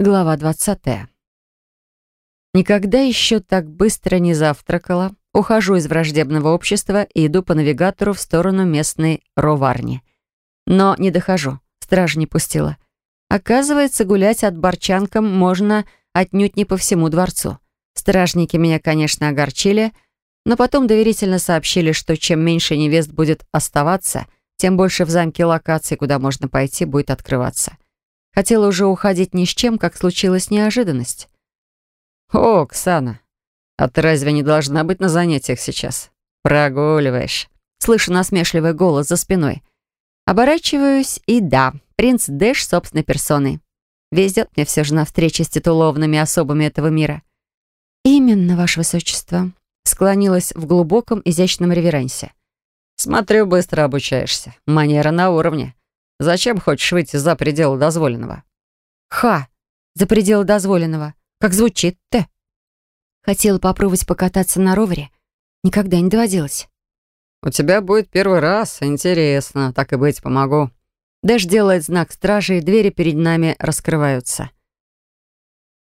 Глава 20. Никогда еще так быстро не завтракала. Ухожу из враждебного общества и иду по навигатору в сторону местной роварни. Но не дохожу, стража не пустила. Оказывается, гулять от барчанкам можно отнюдь не по всему дворцу. Стражники меня, конечно, огорчили, но потом доверительно сообщили, что чем меньше невест будет оставаться, тем больше в замке локаций, куда можно пойти, будет открываться. Хотела уже уходить ни с чем, как случилась неожиданность. «О, Оксана, а ты разве не должна быть на занятиях сейчас? Прогуливаешь». Слышу насмешливый голос за спиной. Оборачиваюсь, и да, принц Дэш собственной персоной. Везет мне все же на встрече с титулованными особами этого мира. «Именно, ваше высочество», склонилась в глубоком изящном реверансе. «Смотрю, быстро обучаешься. Манера на уровне. Зачем хочешь выйти за пределы дозволенного?» «Ха! За пределы дозволенного. Как звучит-то?» Хотела попробовать покататься на ровере. Никогда не доводилось. «У тебя будет первый раз. Интересно. Так и быть, помогу». Дэш делает знак стражи, и двери перед нами раскрываются.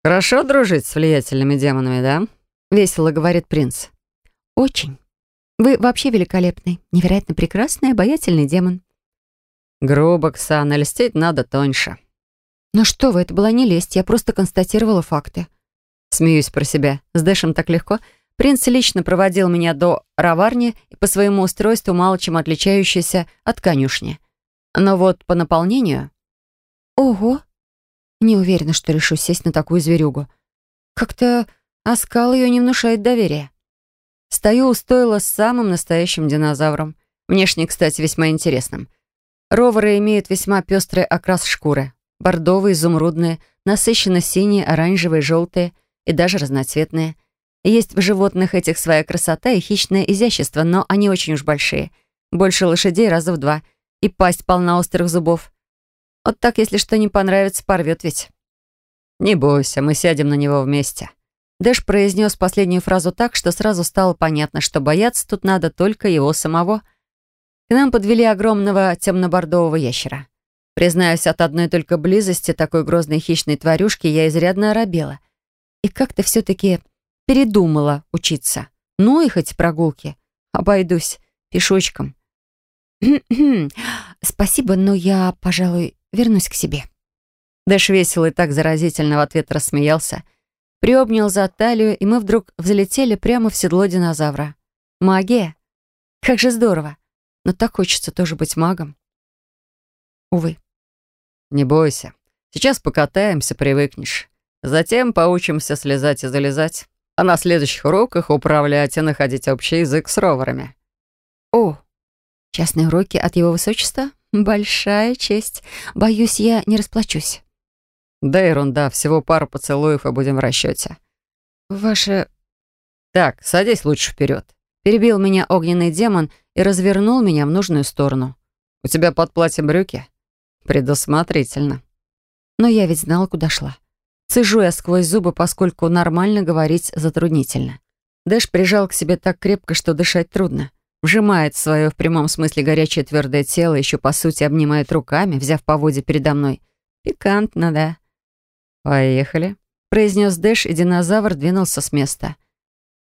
«Хорошо дружить с влиятельными демонами, да?» — весело говорит принц. «Очень. Вы вообще великолепный, невероятно прекрасный, обаятельный демон. «Грубо, Ксана, льстить надо тоньше». «Ну что вы, это была не лесть, я просто констатировала факты». Смеюсь про себя. С Дэшем так легко. Принц лично проводил меня до раварни и по своему устройству мало чем отличающейся от конюшни. Но вот по наполнению... Ого! Не уверена, что решу сесть на такую зверюгу. Как-то оскал ее не внушает доверия. Стою у стойла с самым настоящим динозавром. Внешне, кстати, весьма интересным. Роверы имеют весьма пестрый окрас шкуры. Бордовые, изумрудные, насыщенно синие, оранжевые, желтые и даже разноцветные. Есть в животных этих своя красота и хищное изящество, но они очень уж большие. Больше лошадей раза в два. И пасть полна острых зубов. Вот так, если что не понравится, порвет ведь. «Не бойся, мы сядем на него вместе». Дэш произнес последнюю фразу так, что сразу стало понятно, что бояться тут надо только его самого — к нам подвели огромного темно-бордового ящера. Признаюсь, от одной только близости такой грозной хищной тварюшки я изрядно оробела. И как-то все-таки передумала учиться. Ну и хоть прогулки. Обойдусь пешочком. «Спасибо, но я, пожалуй, вернусь к себе». Дэш весело и так заразительно в ответ рассмеялся. Приобнял за талию, и мы вдруг взлетели прямо в седло динозавра. Магия? Как же здорово! Но так хочется тоже быть магом. Увы. Не бойся. Сейчас покатаемся, привыкнешь. Затем поучимся слезать и залезать. А на следующих уроках управлять и находить общий язык с роверами. О, частные уроки от его высочества? Большая честь. Боюсь, я не расплачусь. Да ерунда, всего пару поцелуев и будем в расчете. Ваше... Так, садись лучше вперед. Перебил меня огненный демон и развернул меня в нужную сторону. «У тебя под платьем брюки?» «Предусмотрительно». Но я ведь знала, куда шла. Цежу я сквозь зубы, поскольку нормально говорить затруднительно. Дэш прижал к себе так крепко, что дышать трудно. Вжимает свое в прямом смысле горячее твердое тело, еще по сути обнимает руками, взяв поводья передо мной. Пикантно, да. «Поехали», — произнес Дэш, и динозавр двинулся с места.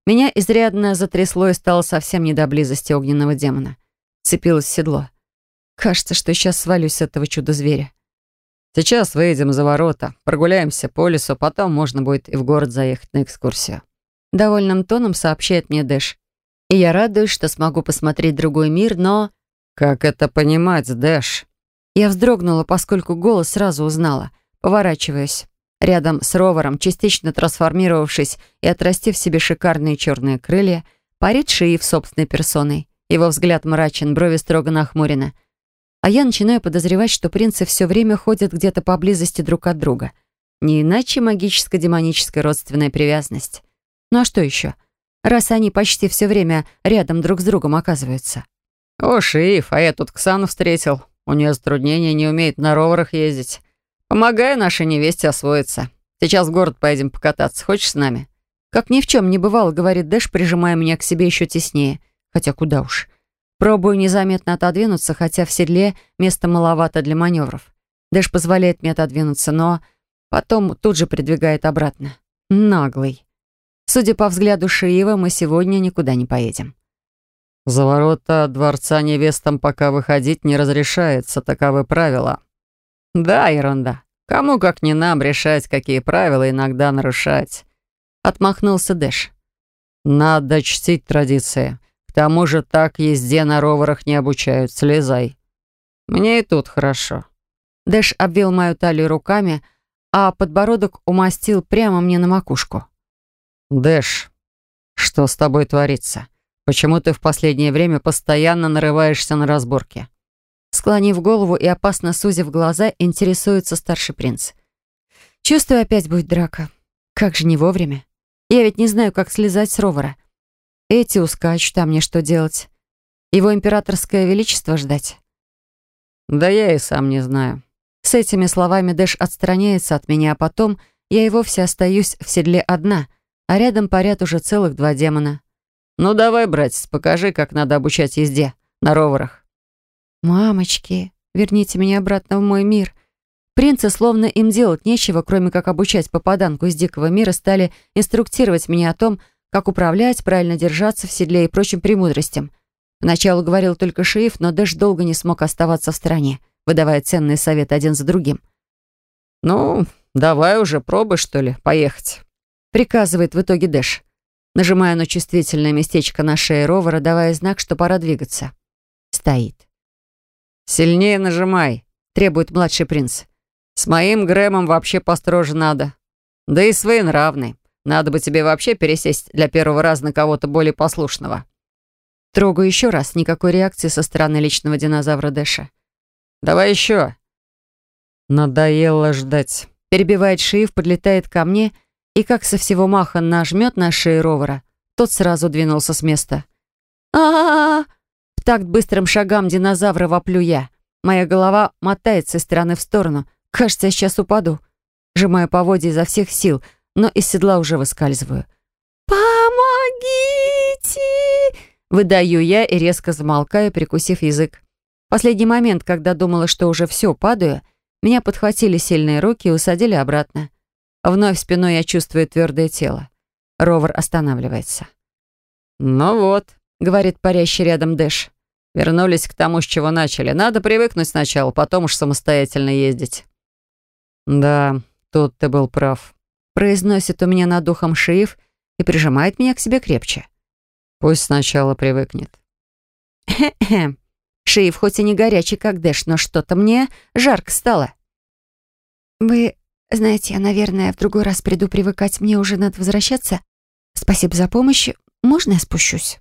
Меня изрядно затрясло и стало совсем не до близости огненного демона. Цепилась в седло. Кажется, что сейчас свалюсь с этого чудо-зверя. Сейчас выйдем за ворота, прогуляемся по лесу, потом можно будет и в город заехать на экскурсию. Довольным тоном сообщает мне Дэш. И я радуюсь, что смогу посмотреть другой мир, но... Как это понимать, Дэш? Я вздрогнула, поскольку голос сразу узнала. Поворачиваюсь. Рядом с ровером, частично трансформировавшись и отрастив себе шикарные черные крылья, парит Шиев собственной персоной. Его взгляд мрачен, брови строго нахмурены. А я начинаю подозревать, что принцы все время ходят где-то поблизости друг от друга. Не иначе магическо-демоническая родственная привязанность. Ну а что еще? Раз они почти все время рядом друг с другом оказываются. «О, Шиев, а я тут Ксану встретил. У нее затруднения, не умеет на роверах ездить. Помогаю нашей невесте освоиться. Сейчас в город поедем покататься. Хочешь с нами?» «Как ни в чем не бывало», — говорит Дэш, прижимая меня к себе еще теснее. Хотя куда уж. Пробую незаметно отодвинуться, хотя в седле места маловато для маневров. Дэш позволяет мне отодвинуться, но Потом тут же придвигает обратно. Наглый. Судя по взгляду Шиева, мы сегодня никуда не поедем. «За ворота дворца невестам пока выходить не разрешается, таковы правила». «Да, ерунда. Кому, как не нам, решать, какие правила иногда нарушать». Отмахнулся Дэш. «Надо чтить традиции. К тому же так езде на роверах не обучают. Слезай». «Мне и тут хорошо». Дэш обвел мою талию руками, а подбородок умастил прямо мне на макушку. «Дэш, что с тобой творится? Почему ты в последнее время постоянно нарываешься на разборки?» Склонив голову и опасно сузив глаза, интересуется старший принц. «Чувствую, опять будет драка. Как же не вовремя. Я ведь не знаю, как слезать с ровера. Эти ускачут, а мне что делать? Его императорское величество ждать?» «Да я и сам не знаю». С этими словами Дэш отстраняется от меня, а потом я и вовсе остаюсь в седле одна, а рядом парят уже целых два демона. «Ну давай, братец, покажи, как надо обучать езде на роверах». «Мамочки, верните меня обратно в мой мир». Принцы, словно им делать нечего, кроме как обучать попаданку из дикого мира, стали инструктировать меня о том, как управлять, правильно держаться в седле и прочим премудростям. Поначалу говорил только Шиев, но Дэш долго не смог оставаться в стороне выдавая ценные советы один за другим. «Ну, давай уже, пробуй, что ли, поехать», — приказывает в итоге Дэш, нажимая на чувствительное местечко на шее ровера, давая знак, что пора двигаться. Стоит. «Сильнее нажимай», — требует младший принц. «С моим Грэмом вообще построже надо. Да и Свейн равный. Надо бы тебе вообще пересесть для первого раза на кого-то более послушного». Трогаю еще раз, никакой реакции со стороны личного динозавра Дэша. Давай еще». «Надоело ждать». Перебивает Шиев, подлетает ко мне и, как со всего маха нажмет на шею ровера, тот сразу двинулся с места. а а, -а! В такт быстрым шагам динозавра воплю я. Моя голова мотается из стороны в сторону. Кажется, я сейчас упаду. Сжимаю поводья изо всех сил, но из седла уже выскальзываю. «Помогите!» Выдаю я и резко замолкаю, прикусив язык последний момент, когда думала, что уже все, падаю, меня подхватили сильные руки и усадили обратно. Вновь спиной я чувствую твердое тело. Ровер останавливается. «Ну вот», — говорит парящий рядом Дэш. «Вернулись к тому, с чего начали. Надо привыкнуть сначала, потом уж самостоятельно ездить». «Да, тут ты был прав», — произносит у меня над духом Шиев и прижимает меня к себе крепче. «Пусть сначала привыкнет». Шиев хоть и не горячий, как Дэш, но что-то мне жарко стало. «Вы знаете, я, наверное, в другой раз приду привыкать. Мне уже надо возвращаться. Спасибо за помощь. Можно я спущусь?»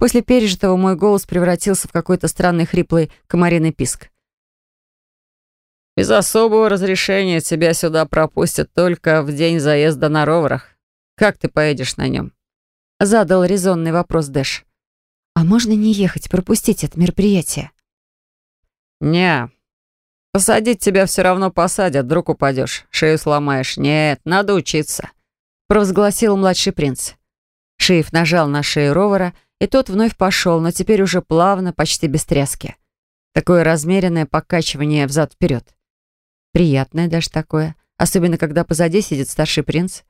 После пережитого мой голос превратился в какой-то странный хриплый комариный писк. «Без особого разрешения тебя сюда пропустят только в день заезда на роверах. Как ты поедешь на нем?» Задал резонный вопрос Дэш. «А можно не ехать, пропустить это мероприятие?» «Не, посадить тебя все равно посадят, вдруг упадешь, шею сломаешь. Нет, надо учиться», — провозгласил младший принц. Шиев нажал на шею ровера, и тот вновь пошел, но теперь уже плавно, почти без тряски. Такое размеренное покачивание взад-вперед. Приятное даже такое, особенно когда позади сидит старший принц.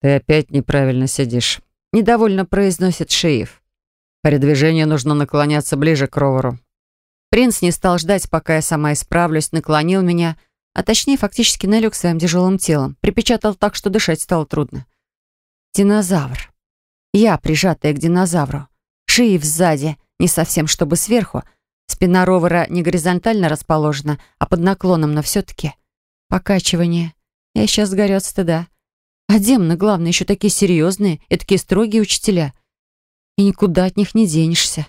«Ты опять неправильно сидишь», — недовольно произносит Шиев. При движении нужно наклоняться ближе к роверу. Принц не стал ждать, пока я сама исправлюсь, наклонил меня, а точнее фактически налег своим тяжелым телом, припечатал так, что дышать стало трудно. Динозавр. Я, прижатая к динозавру. Шеи сзади, не совсем чтобы сверху. Спина ровера не горизонтально расположена, а под наклоном, но все-таки. Покачивание. Я сейчас сгорю от стыда. А демоны, главное, еще такие серьезные и такие строгие учителя — и никуда от них не денешься.